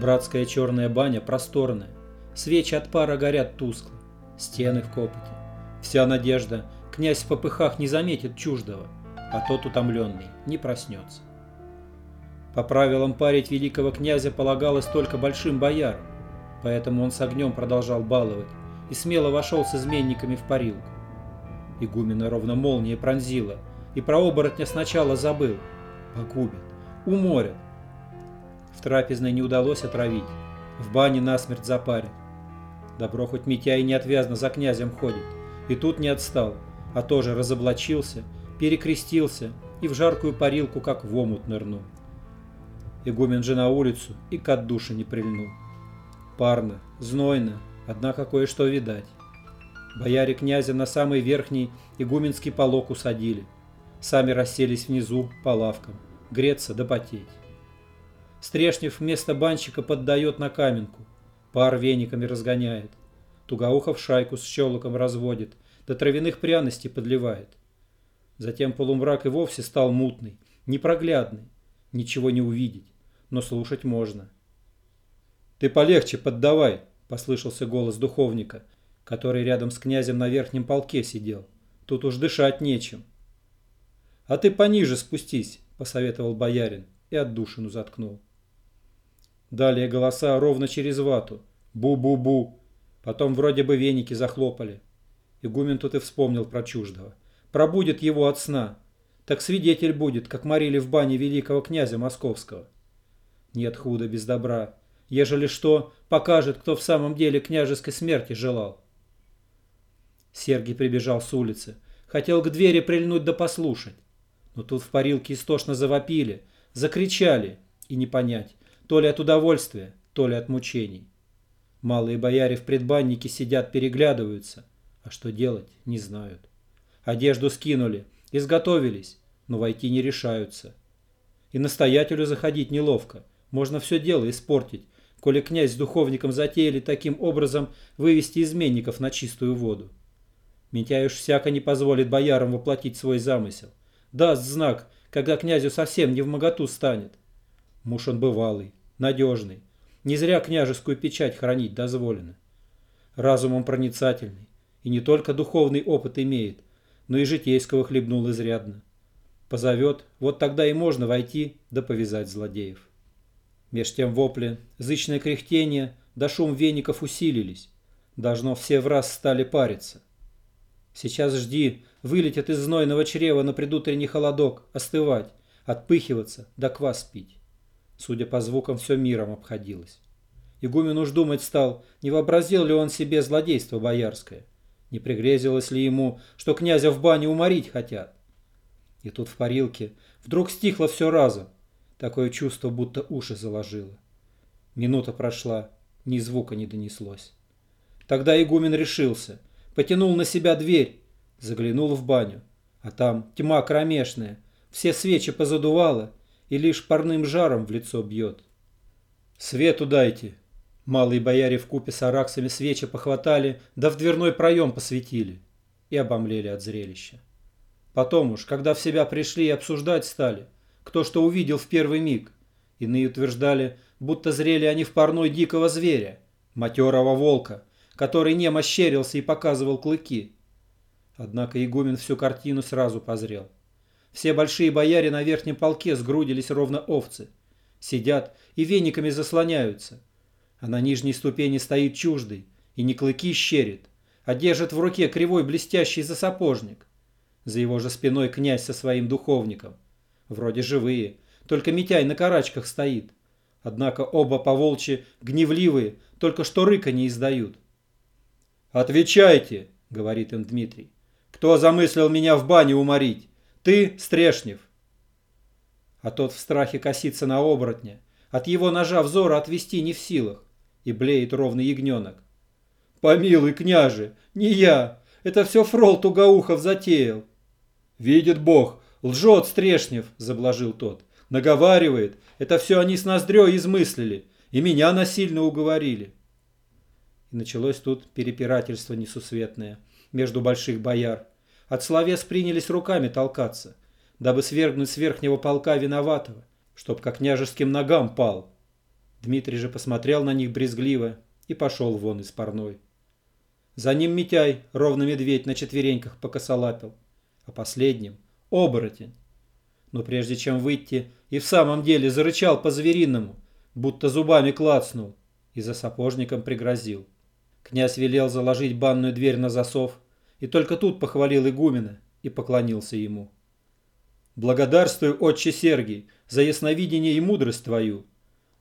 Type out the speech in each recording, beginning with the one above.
Братская черная баня просторная, свечи от пара горят тускло, стены в копоте. Вся надежда, князь в попыхах не заметит чуждого, а тот утомленный не проснется. По правилам парить великого князя полагалось только большим боярам, поэтому он с огнем продолжал баловать и смело вошел с изменниками в парилку. Игумена ровно молния пронзила, и про оборотня сначала забыл. Погубят, уморят, в трапезной не удалось отравить, в бане насмерть запарят. Добро хоть Митяй неотвязно за князем ходит, и тут не отстал, а тоже разоблачился, перекрестился и в жаркую парилку, как в омут нырнул. Игумен же на улицу и к отдуше не прильнул. Парно, знойно, однако кое-что видать. Бояре князя на самый верхний игуменский полок усадили. Сами расселись внизу по лавкам, греться да потеть. Стрешнев вместо банщика поддает на каменку. Пар вениками разгоняет. Тугоухов шайку с щелоком разводит, до травяных пряностей подливает. Затем полумрак и вовсе стал мутный, непроглядный. Ничего не увидеть, но слушать можно. «Ты полегче поддавай», — послышался голос духовника, который рядом с князем на верхнем полке сидел. «Тут уж дышать нечем». «А ты пониже спустись», — посоветовал боярин и отдушину заткнул. Далее голоса ровно через вату. Бу-бу-бу. Потом вроде бы веники захлопали. Игумен тут и вспомнил про чуждого. Пробудет его от сна. Так свидетель будет, как морили в бане великого князя московского. Нет худа без добра. Ежели что, покажет, кто в самом деле княжеской смерти желал. Сергий прибежал с улицы. Хотел к двери прильнуть да послушать. Но тут в парилке истошно завопили, закричали, и не понять, то ли от удовольствия, то ли от мучений. Малые бояре в предбаннике сидят, переглядываются, а что делать, не знают. Одежду скинули, изготовились, но войти не решаются. И настоятелю заходить неловко, можно все дело испортить, коли князь с духовником затеяли таким образом вывести изменников на чистую воду. Митяй всяко не позволит боярам воплотить свой замысел. Даст знак, когда князю совсем не в моготу станет. Муж он бывалый, надежный. Не зря княжескую печать хранить дозволено. Разумом проницательный. И не только духовный опыт имеет, но и житейского хлебнул изрядно. Позовет, вот тогда и можно войти да повязать злодеев. Меж тем вопли, зычное кряхтение да шум веников усилились. Должно все в раз стали париться. Сейчас жди, вылетят из знойного чрева на предутренний холодок, остывать, отпыхиваться да квас пить. Судя по звукам, все миром обходилось. Игумен уж думать стал, не вообразил ли он себе злодейство боярское. Не пригрезилось ли ему, что князя в бане уморить хотят. И тут в парилке вдруг стихло все разом. Такое чувство, будто уши заложило. Минута прошла, ни звука не донеслось. Тогда игумен решился, потянул на себя дверь, заглянул в баню. А там тьма кромешная, все свечи позадувало, и лишь парным жаром в лицо бьет. «Свету дайте!» Малые бояре в купе с араксами свечи похватали, да в дверной проем посветили и обомлели от зрелища. Потом уж, когда в себя пришли и обсуждать стали, кто что увидел в первый миг, иные утверждали, будто зрели они в парной дикого зверя, матерого волка, который не ощерился и показывал клыки. Однако игумен всю картину сразу позрел. Все большие бояре на верхнем полке сгрудились ровно овцы. Сидят и вениками заслоняются. А на нижней ступени стоит чуждый и не клыки щерит, а держит в руке кривой блестящий засапожник. За его же спиной князь со своим духовником. Вроде живые, только Митяй на карачках стоит. Однако оба поволчи гневливые, только что рыка не издают. «Отвечайте!» — говорит им Дмитрий. «Кто замыслил меня в бане уморить? Ты, Стрешнев!» А тот в страхе косится на оборотня. От его ножа взора отвести не в силах. И блеет ровный ягненок. «Помилуй, княже, не я! Это все фрол Тугоухов затеял!» «Видит Бог, лжет Стрешнев!» – заблажил тот. «Наговаривает, это все они с ноздрёй измыслили, и меня насильно уговорили». И началось тут перепирательство несусветное между больших бояр. От словес принялись руками толкаться, дабы свергнуть с верхнего полка виноватого, чтоб как княжеским ногам пал. Дмитрий же посмотрел на них брезгливо и пошел вон из парной. За ним Митяй, ровно медведь, на четвереньках покосолапил, а последним — оборотень. Но прежде чем выйти, и в самом деле зарычал по-звериному, будто зубами клацнул, и за сапожником пригрозил. Князь велел заложить банную дверь на засов, и только тут похвалил игумена и поклонился ему. «Благодарствую, отче Сергий, за ясновидение и мудрость твою.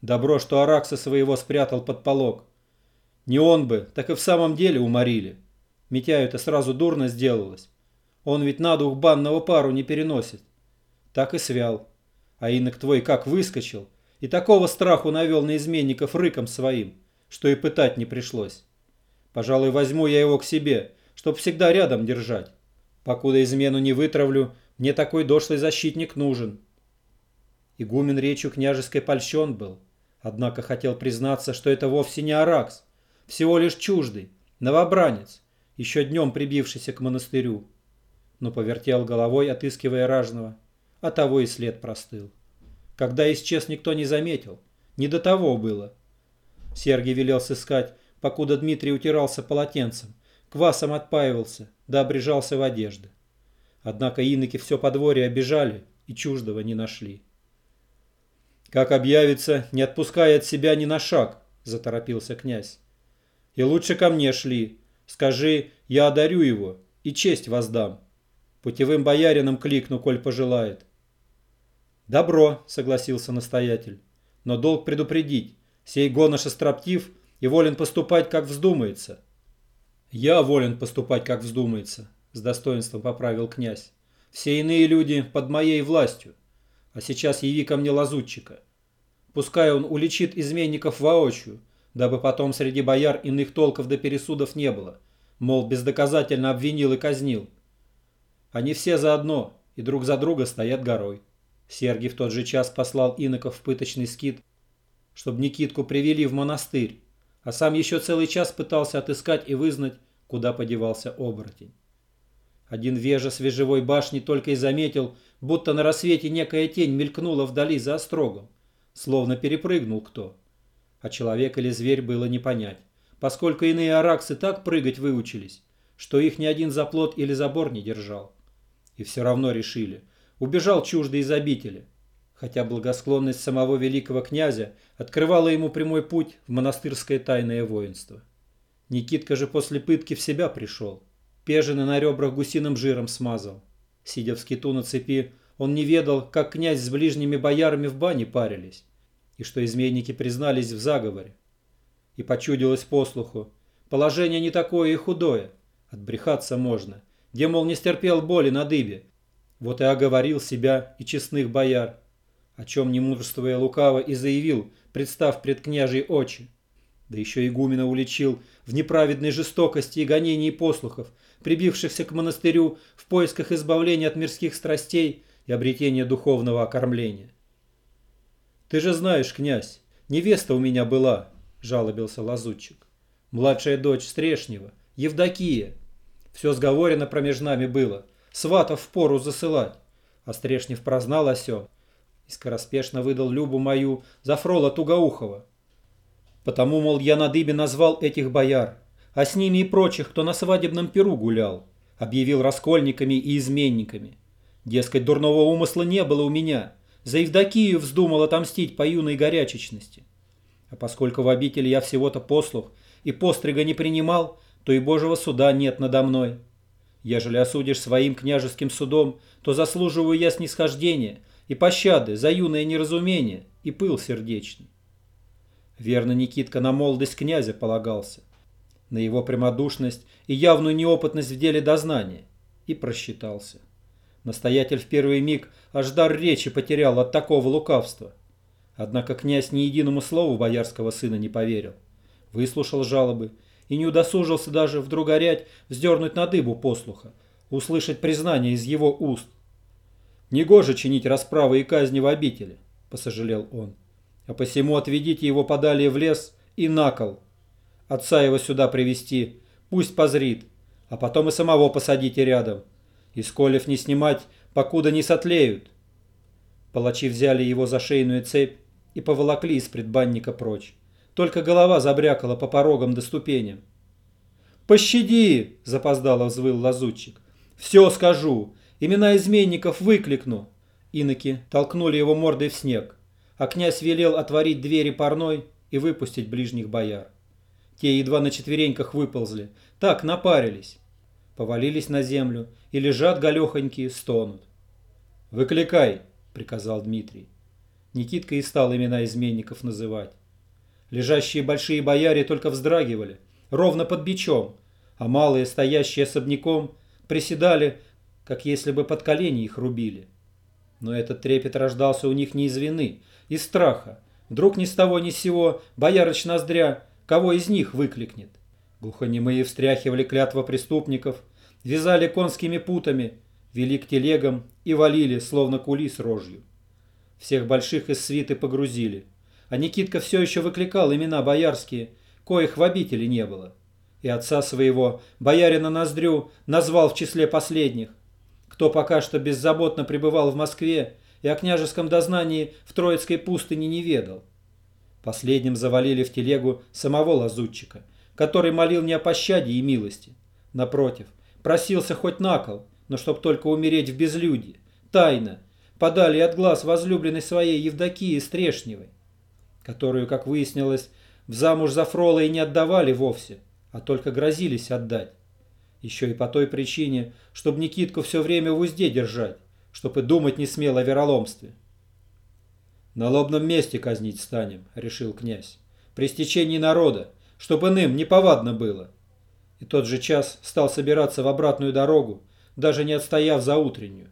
Добро, что Аракса своего спрятал под полог. Не он бы, так и в самом деле уморили. Митяю это сразу дурно сделалось. Он ведь на дух банного пару не переносит. Так и свял. А инок твой как выскочил, и такого страху навел на изменников рыком своим, что и пытать не пришлось. Пожалуй, возьму я его к себе, чтоб всегда рядом держать. Покуда измену не вытравлю, мне такой дошлый защитник нужен. Игумен речью княжеской польщен был, однако хотел признаться, что это вовсе не Аракс, всего лишь чуждый, новобранец, еще днем прибившийся к монастырю. Но повертел головой, отыскивая ражного, а того и след простыл. Когда исчез, никто не заметил, не до того было. Сергий велел сыскать, покуда Дмитрий утирался полотенцем, квасом отпаивался, да обрежался в одежды. Однако иноки все подворье обижали и чуждого не нашли. «Как объявится, не отпуская от себя ни на шаг», — заторопился князь. «И лучше ко мне шли. Скажи, я одарю его и честь воздам. Путевым боярином кликну, коль пожелает». «Добро», — согласился настоятель. «Но долг предупредить. Сей гоноша строптив и волен поступать, как вздумается». «Я волен поступать, как вздумается», — с достоинством поправил князь. «Все иные люди под моей властью. А сейчас яви ко мне лазутчика. Пускай он уличит изменников воочию, дабы потом среди бояр иных толков до пересудов не было, мол, бездоказательно обвинил и казнил. Они все заодно и друг за друга стоят горой. Сергий в тот же час послал иноков в пыточный скит, чтобы Никитку привели в монастырь, а сам еще целый час пытался отыскать и вызнать, куда подевался оборотень. Один вежа с вежевой башни только и заметил, будто на рассвете некая тень мелькнула вдали за острогом, словно перепрыгнул кто. А человек или зверь было не понять, поскольку иные араксы так прыгать выучились, что их ни один заплот или забор не держал. И все равно решили, убежал чуждый из обители, хотя благосклонность самого великого князя открывала ему прямой путь в монастырское тайное воинство. Никитка же после пытки в себя пришел, Пежины на ребрах гусиным жиром смазал. Сидя в скиту на цепи, он не ведал, как князь с ближними боярами в бане парились, и что изменники признались в заговоре. И почудилось послуху. Положение не такое и худое. Отбрехаться можно. Где, мол, не стерпел боли на дыбе. Вот и оговорил себя и честных бояр. О чем не мудрствуя лукаво и заявил, представ пред княжей очи. Да еще игумена уличил в неправедной жестокости и гонении послухов, прибившихся к монастырю в поисках избавления от мирских страстей и обретения духовного окормления. «Ты же знаешь, князь, невеста у меня была», — жалобился лазутчик. «Младшая дочь Стрешнева, Евдокия. Все сговорено промеж нами было, сватов в пору засылать. А Стрешнев прознал о сём и скороспешно выдал Любу мою за Фрола Тугоухова. Потому, мол, я на дыбе назвал этих бояр, а с ними и прочих, кто на свадебном перу гулял, объявил раскольниками и изменниками. Дескать, дурного умысла не было у меня, за Евдокию вздумал отомстить по юной горячечности. А поскольку в обители я всего-то послух и пострига не принимал, то и Божьего суда нет надо мной. Ежели осудишь своим княжеским судом, то заслуживаю я снисхождения и пощады за юное неразумение и пыл сердечный. Верно, Никитка на молодость князя полагался на его прямодушность и явную неопытность в деле дознания, и просчитался. Настоятель в первый миг аж дар речи потерял от такого лукавства. Однако князь ни единому слову боярского сына не поверил. Выслушал жалобы и не удосужился даже вдруг орять вздернуть на дыбу послуха, услышать признание из его уст. «Негоже чинить расправы и казни в обители», — посожалел он. «А посему отведите его подалее в лес и на кол, Отца его сюда привести, пусть позрит, а потом и самого посадите рядом. Из колев не снимать, покуда не сотлеют. Палачи взяли его за шейную цепь и поволокли из предбанника прочь. Только голова забрякала по порогам до ступеням. «Пощади!» – запоздало взвыл лазутчик. «Все скажу! Имена изменников выкликну!» Иноки толкнули его мордой в снег, а князь велел отворить двери парной и выпустить ближних бояр. Те едва на четвереньках выползли, так напарились. Повалились на землю и лежат галехонькие, стонут. «Выкликай!» – приказал Дмитрий. Никитка и стал имена изменников называть. Лежащие большие бояре только вздрагивали, ровно под бичом, а малые, стоящие особняком, приседали, как если бы под колени их рубили. Но этот трепет рождался у них не из вины, из страха. Вдруг ни с того ни с сего боярыч Ноздря кого из них выкликнет. Глухонемые встряхивали клятва преступников, вязали конскими путами, вели к телегам и валили, словно кули с рожью. Всех больших из свиты погрузили, а Никитка все еще выкликал имена боярские, коих в обители не было. И отца своего, боярина Ноздрю, назвал в числе последних, кто пока что беззаботно пребывал в Москве и о княжеском дознании в Троицкой пустыне не ведал. Последним завалили в телегу самого лазутчика, который молил не о пощаде и милости. Напротив, просился хоть на кол, но чтоб только умереть в безлюдье, тайно, подали от глаз возлюбленной своей Евдокии Стрешневой, которую, как выяснилось, в замуж за Фрола и не отдавали вовсе, а только грозились отдать. Еще и по той причине, чтобы Никитку все время в узде держать, чтобы думать не смел о вероломстве. «На лобном месте казнить станем», — решил князь, — «при стечении народа, чтобы иным неповадно было». И тот же час стал собираться в обратную дорогу, даже не отстояв за утреннюю.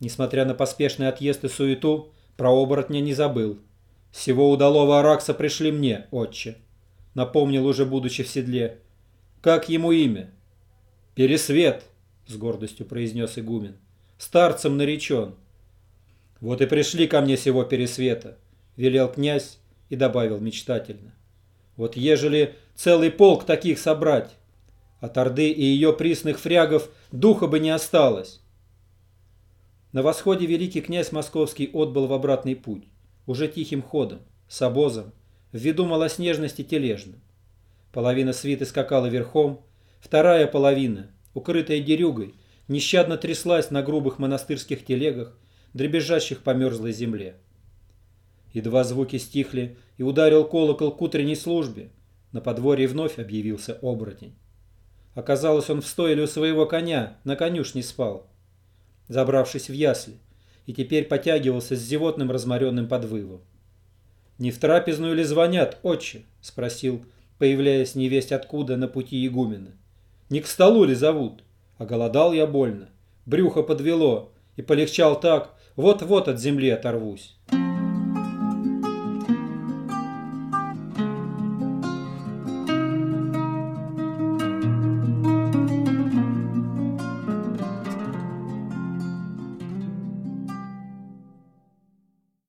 Несмотря на поспешный отъезд и суету, про оборотня не забыл. «Всего удалого Аракса пришли мне, отче», — напомнил уже будучи в седле. «Как ему имя?» «Пересвет», — с гордостью произнес игумен. «Старцем наречен». «Вот и пришли ко мне сего Пересвета», — велел князь и добавил мечтательно. «Вот ежели целый полк таких собрать, от Орды и ее присных фрягов духа бы не осталось». На восходе великий князь Московский отбыл в обратный путь, уже тихим ходом, с обозом, ввиду малоснежности тележным. Половина свиты скакала верхом, Вторая половина, укрытая дерюгой, нещадно тряслась на грубых монастырских телегах, дребезжащих по мерзлой земле. Едва звуки стихли и ударил колокол к утренней службе, на подворье вновь объявился оборотень. Оказалось, он в стойле у своего коня, на конюшне спал, забравшись в ясли, и теперь потягивался с зевотным разморенным подвывом. «Не в трапезную ли звонят, отче?» — спросил, появляясь невесть откуда на пути игумена. Не к столу ли зовут? А голодал я больно. Брюхо подвело. И полегчал так, вот-вот от земли оторвусь.